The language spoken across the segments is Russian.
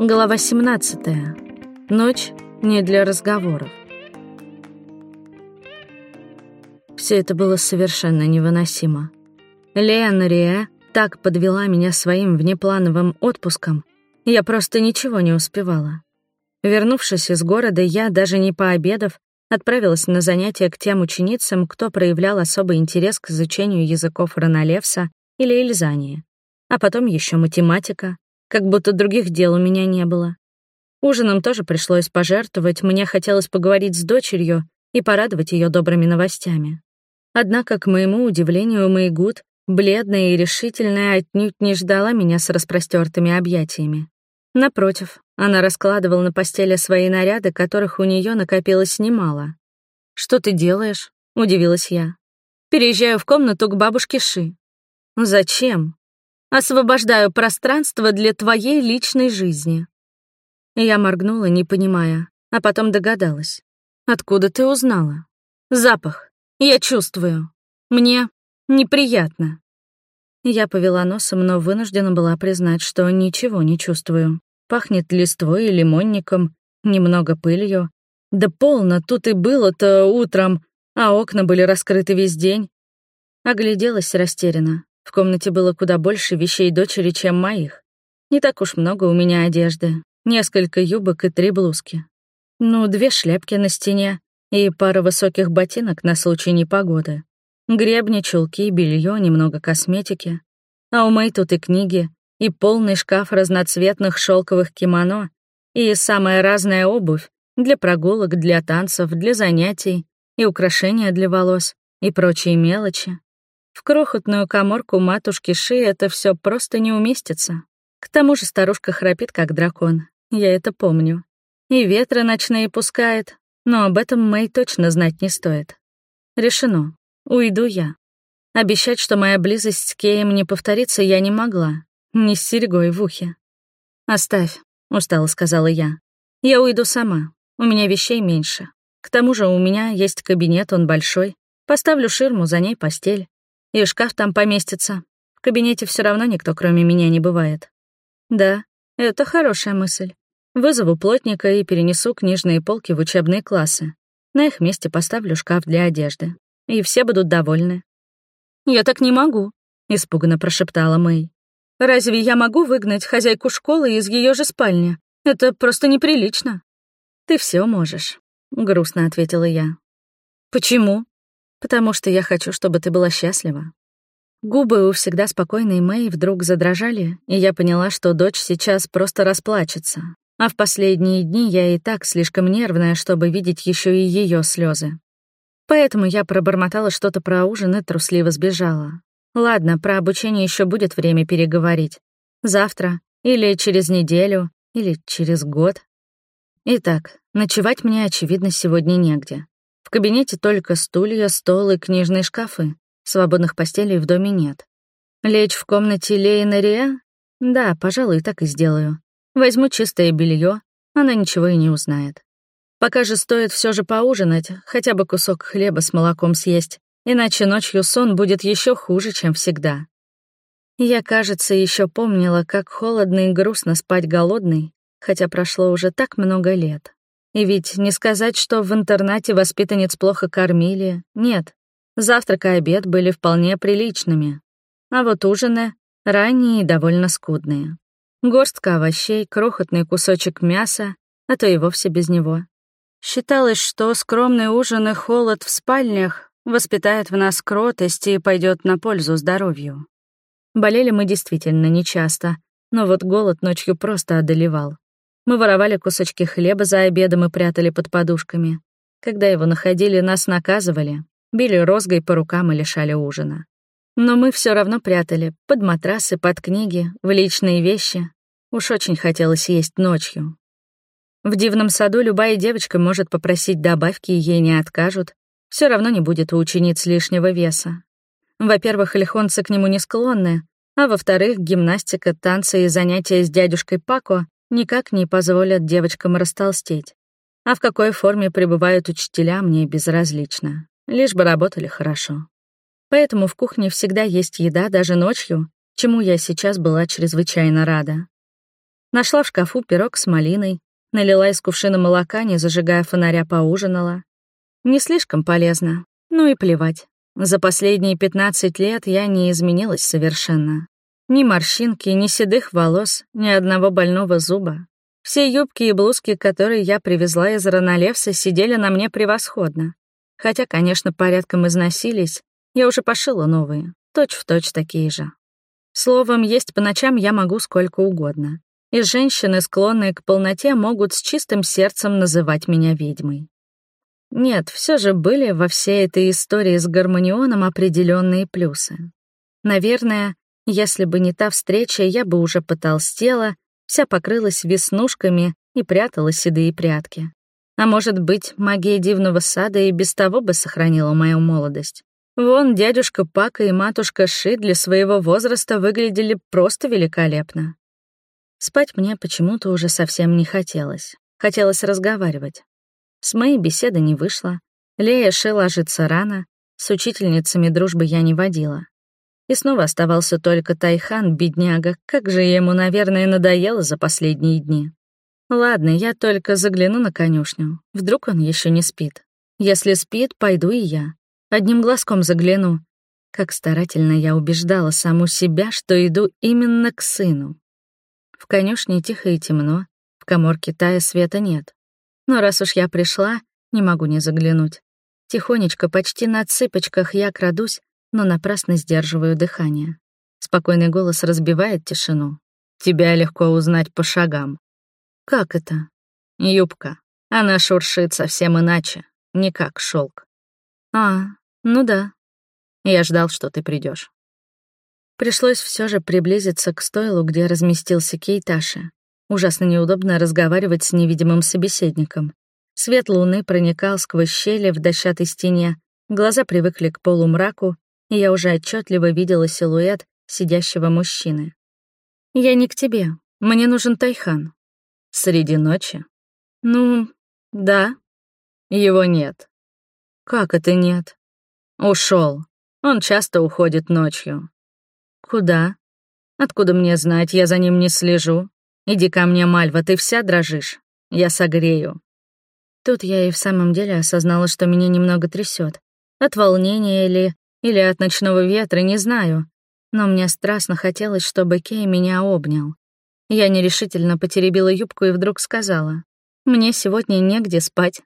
Глава 17. Ночь не для разговоров. Все это было совершенно невыносимо. Леон Риэ так подвела меня своим внеплановым отпуском, я просто ничего не успевала. Вернувшись из города, я, даже не пообедав, отправилась на занятия к тем ученицам, кто проявлял особый интерес к изучению языков Ронолевса или Эльзании. А потом еще математика, как будто других дел у меня не было. Ужином тоже пришлось пожертвовать, мне хотелось поговорить с дочерью и порадовать ее добрыми новостями. Однако, к моему удивлению, Мэйгуд, бледная и решительная, отнюдь не ждала меня с распростертыми объятиями. Напротив, она раскладывала на постели свои наряды, которых у нее накопилось немало. «Что ты делаешь?» — удивилась я. «Переезжаю в комнату к бабушке Ши». «Зачем?» Освобождаю пространство для твоей личной жизни». Я моргнула, не понимая, а потом догадалась. «Откуда ты узнала?» «Запах. Я чувствую. Мне неприятно». Я повела носом, но вынуждена была признать, что ничего не чувствую. Пахнет листвой и лимонником, немного пылью. Да полно, тут и было-то утром, а окна были раскрыты весь день. Огляделась растерянно. В комнате было куда больше вещей дочери, чем моих. Не так уж много у меня одежды. Несколько юбок и три блузки. Ну, две шляпки на стене и пара высоких ботинок на случай непогоды. Гребни, чулки, белье, немного косметики. А у Мэй тут и книги, и полный шкаф разноцветных шелковых кимоно, и самая разная обувь для прогулок, для танцев, для занятий, и украшения для волос, и прочие мелочи. В крохотную коморку матушки Ши это все просто не уместится. К тому же старушка храпит, как дракон. Я это помню. И ветры ночные пускает, но об этом Мэй точно знать не стоит. Решено. Уйду я. Обещать, что моя близость с Кеем не повторится, я не могла. Не с серьгой в ухе. «Оставь», — устало сказала я. «Я уйду сама. У меня вещей меньше. К тому же у меня есть кабинет, он большой. Поставлю ширму, за ней постель. И шкаф там поместится. В кабинете все равно никто, кроме меня, не бывает. Да, это хорошая мысль. Вызову плотника и перенесу книжные полки в учебные классы. На их месте поставлю шкаф для одежды. И все будут довольны. «Я так не могу», — испуганно прошептала Мэй. «Разве я могу выгнать хозяйку школы из ее же спальни? Это просто неприлично». «Ты все можешь», — грустно ответила я. «Почему?» Потому что я хочу, чтобы ты была счастлива». Губы у всегда спокойной Мэй вдруг задрожали, и я поняла, что дочь сейчас просто расплачется. А в последние дни я и так слишком нервная, чтобы видеть еще и ее слезы. Поэтому я пробормотала что-то про ужин и трусливо сбежала. Ладно, про обучение еще будет время переговорить. Завтра, или через неделю, или через год. Итак, ночевать мне, очевидно, сегодня негде. В кабинете только стулья, стол и книжные шкафы. Свободных постелей в доме нет. Лечь в комнате Лейна Риа? Да, пожалуй, так и сделаю. Возьму чистое белье, она ничего и не узнает. Пока же стоит все же поужинать, хотя бы кусок хлеба с молоком съесть, иначе ночью сон будет еще хуже, чем всегда. Я, кажется, еще помнила, как холодно и грустно спать голодный, хотя прошло уже так много лет. И ведь не сказать, что в интернате воспитанниц плохо кормили, нет. Завтрак и обед были вполне приличными. А вот ужины — ранние и довольно скудные. Горстка овощей, крохотный кусочек мяса, а то и вовсе без него. Считалось, что скромный ужин и холод в спальнях воспитает в нас кротость и пойдет на пользу здоровью. Болели мы действительно нечасто, но вот голод ночью просто одолевал. Мы воровали кусочки хлеба за обедом и прятали под подушками. Когда его находили, нас наказывали, били розгой по рукам и лишали ужина. Но мы все равно прятали под матрасы, под книги, в личные вещи. Уж очень хотелось есть ночью. В дивном саду любая девочка может попросить добавки, и ей не откажут. Все равно не будет у учениц лишнего веса. Во-первых, лихонцы к нему не склонны, а во-вторых, гимнастика, танцы и занятия с дядюшкой Пако никак не позволят девочкам растолстеть. А в какой форме пребывают учителя, мне безразлично. Лишь бы работали хорошо. Поэтому в кухне всегда есть еда даже ночью, чему я сейчас была чрезвычайно рада. Нашла в шкафу пирог с малиной, налила из кувшина молока, не зажигая фонаря, поужинала. Не слишком полезно, ну и плевать. За последние 15 лет я не изменилась совершенно. Ни морщинки, ни седых волос, ни одного больного зуба. Все юбки и блузки, которые я привезла из Ронолевса, сидели на мне превосходно. Хотя, конечно, порядком износились, я уже пошила новые, точь-в-точь точь такие же. Словом, есть по ночам я могу сколько угодно. И женщины, склонные к полноте, могут с чистым сердцем называть меня ведьмой. Нет, все же были во всей этой истории с гармонионом определенные плюсы. Наверное, если бы не та встреча, я бы уже потолстела, вся покрылась веснушками и прятала седые прятки. А может быть, магия дивного сада и без того бы сохранила мою молодость. Вон дядюшка Пака и матушка Ши для своего возраста выглядели просто великолепно. Спать мне почему-то уже совсем не хотелось. Хотелось разговаривать. С моей беседы не вышло. Лея Ши ложится рано, с учительницами дружбы я не водила. И снова оставался только Тайхан, бедняга, как же ему, наверное, надоело за последние дни. Ладно, я только загляну на конюшню. Вдруг он еще не спит. Если спит, пойду и я. Одним глазком загляну. Как старательно я убеждала саму себя, что иду именно к сыну. В конюшне тихо и темно, в коморке Тая света нет. Но раз уж я пришла, не могу не заглянуть. Тихонечко, почти на цыпочках я крадусь, но напрасно сдерживаю дыхание. Спокойный голос разбивает тишину. Тебя легко узнать по шагам. Как это? Юбка. Она шуршит совсем иначе, не как шелк. А, ну да. Я ждал, что ты придешь. Пришлось все же приблизиться к стойлу, где разместился Кейташи. Ужасно неудобно разговаривать с невидимым собеседником. Свет луны проникал сквозь щели в дощатой стене, глаза привыкли к полумраку, и я уже отчетливо видела силуэт сидящего мужчины. «Я не к тебе. Мне нужен Тайхан», Среди ночи? Ну, да. Его нет. Как это нет? Ушел. Он часто уходит ночью. Куда? Откуда мне знать, я за ним не слежу. Иди ко мне, Мальва, ты вся дрожишь. Я согрею. Тут я и в самом деле осознала, что меня немного трясет. От волнения или... или от ночного ветра, не знаю. Но мне страстно хотелось, чтобы Кей меня обнял. Я нерешительно потеребила юбку и вдруг сказала. «Мне сегодня негде спать».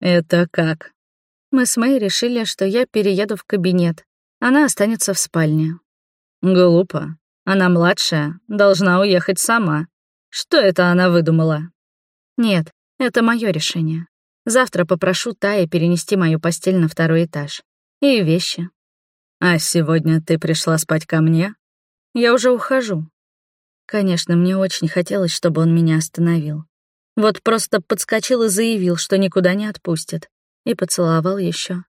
«Это как?» Мы с Мэй решили, что я перееду в кабинет. Она останется в спальне. Глупо. Она младшая, должна уехать сама. Что это она выдумала? Нет, это мое решение. Завтра попрошу Тая перенести мою постель на второй этаж. И вещи. А сегодня ты пришла спать ко мне? Я уже ухожу. Конечно, мне очень хотелось, чтобы он меня остановил. Вот просто подскочил и заявил, что никуда не отпустит. И поцеловал еще.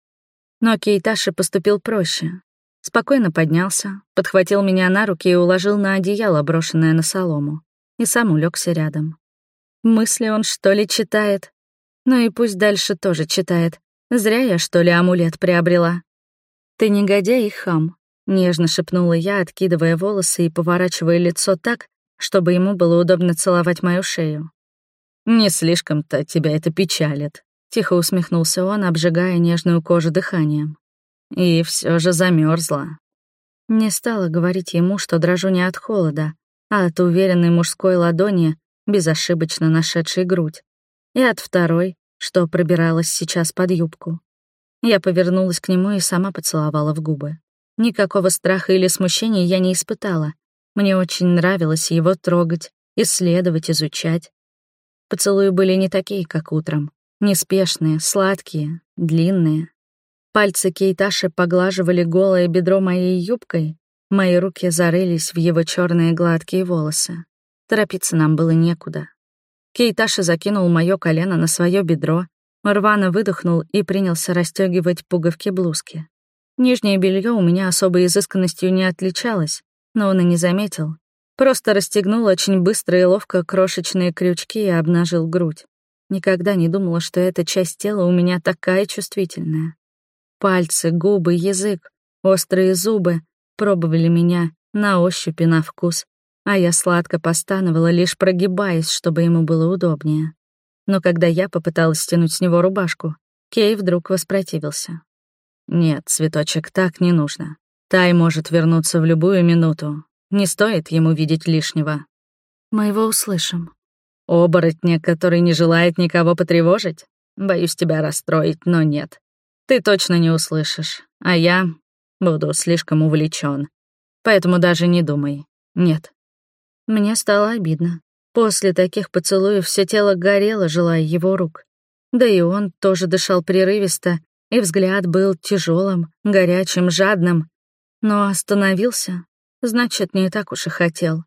Но Кейташи поступил проще. Спокойно поднялся, подхватил меня на руки и уложил на одеяло, брошенное на солому. И сам улегся рядом. Мысли он, что ли, читает? Ну и пусть дальше тоже читает. Зря я, что ли, амулет приобрела. Ты негодяй и хам, — нежно шепнула я, откидывая волосы и поворачивая лицо так, чтобы ему было удобно целовать мою шею. «Не слишком-то тебя это печалит», — тихо усмехнулся он, обжигая нежную кожу дыханием. «И все же замерзла. Не стала говорить ему, что дрожу не от холода, а от уверенной мужской ладони, безошибочно нашедшей грудь, и от второй, что пробиралась сейчас под юбку. Я повернулась к нему и сама поцеловала в губы. Никакого страха или смущения я не испытала, мне очень нравилось его трогать, исследовать, изучать. Поцелуи были не такие, как утром. Неспешные, сладкие, длинные. Пальцы Кейташи поглаживали голое бедро моей юбкой, мои руки зарылись в его черные гладкие волосы. Торопиться нам было некуда. Кейташи закинул мое колено на свое бедро, рвано выдохнул и принялся расстегивать пуговки блузки. Нижнее белье у меня особой изысканностью не отличалось, но он и не заметил. Просто расстегнул очень быстро и ловко крошечные крючки и обнажил грудь. Никогда не думала, что эта часть тела у меня такая чувствительная. Пальцы, губы, язык, острые зубы пробовали меня на ощупь и на вкус. А я сладко постановала, лишь прогибаясь, чтобы ему было удобнее. Но когда я попыталась стянуть с него рубашку, Кей вдруг воспротивился. «Нет, цветочек, так не нужно. Тай может вернуться в любую минуту. Не стоит ему видеть лишнего». «Мы его услышим». «Оборотня, который не желает никого потревожить? Боюсь тебя расстроить, но нет. Ты точно не услышишь, а я буду слишком увлечен. Поэтому даже не думай. Нет». Мне стало обидно. После таких поцелуев все тело горело, желая его рук. Да и он тоже дышал прерывисто, и взгляд был тяжелым, горячим, жадным. Но остановился, значит, не так уж и хотел.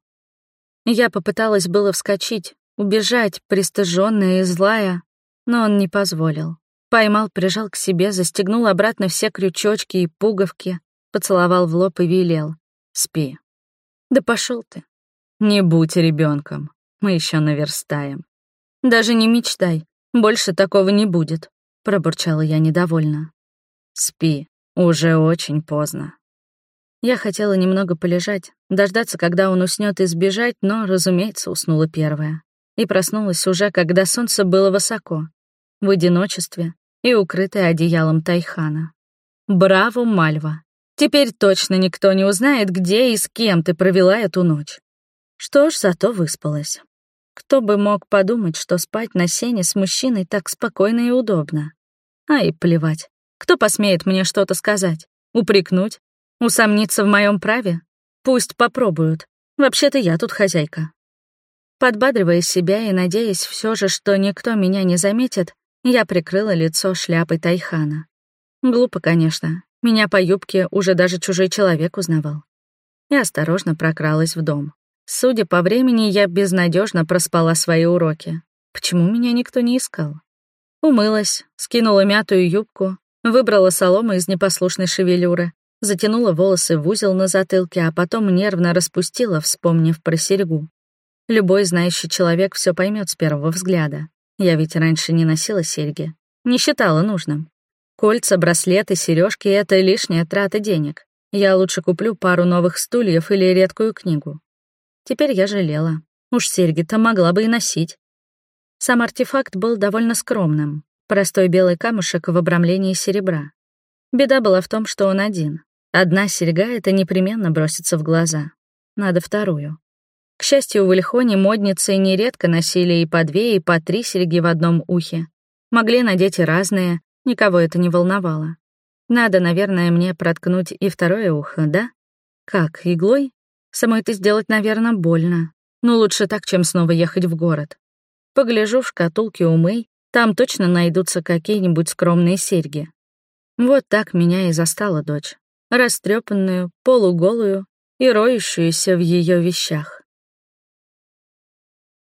Я попыталась было вскочить, убежать, пристыженная и злая, но он не позволил. Поймал, прижал к себе, застегнул обратно все крючочки и пуговки, поцеловал в лоб и велел. «Спи». «Да пошел ты». «Не будь ребенком, мы еще наверстаем». «Даже не мечтай, больше такого не будет», — пробурчала я недовольно. «Спи, уже очень поздно». Я хотела немного полежать, дождаться, когда он уснет и сбежать, но, разумеется, уснула первая. И проснулась уже, когда солнце было высоко, в одиночестве и укрытая одеялом Тайхана. Браво, Мальва! Теперь точно никто не узнает, где и с кем ты провела эту ночь. Что ж, зато выспалась. Кто бы мог подумать, что спать на сене с мужчиной так спокойно и удобно. Ай, плевать. Кто посмеет мне что-то сказать? Упрекнуть? Усомниться в моем праве? Пусть попробуют. Вообще-то я тут хозяйка. Подбадривая себя и надеясь все же, что никто меня не заметит, я прикрыла лицо шляпой Тайхана. Глупо, конечно. Меня по юбке уже даже чужой человек узнавал. И осторожно прокралась в дом. Судя по времени, я безнадежно проспала свои уроки. Почему меня никто не искал? Умылась, скинула мятую юбку, выбрала солому из непослушной шевелюры, затянула волосы в узел на затылке, а потом нервно распустила, вспомнив про серьгу. Любой знающий человек все поймет с первого взгляда. Я ведь раньше не носила серьги, не считала нужным. Кольца, браслеты, сережки — это лишняя трата денег. Я лучше куплю пару новых стульев или редкую книгу. Теперь я жалела. Уж серьги-то могла бы и носить. Сам артефакт был довольно скромным. Простой белый камушек в обрамлении серебра. Беда была в том, что он один. Одна серьга — это непременно бросится в глаза. Надо вторую. К счастью, в Ильхоне модницы нередко носили и по две, и по три серьги в одном ухе. Могли надеть и разные, никого это не волновало. Надо, наверное, мне проткнуть и второе ухо, да? Как, иглой? Самой это сделать, наверное, больно. Но лучше так, чем снова ехать в город. Погляжу в шкатулке умы, там точно найдутся какие-нибудь скромные серьги. Вот так меня и застала дочь. растрепанную, полуголую и роющуюся в ее вещах.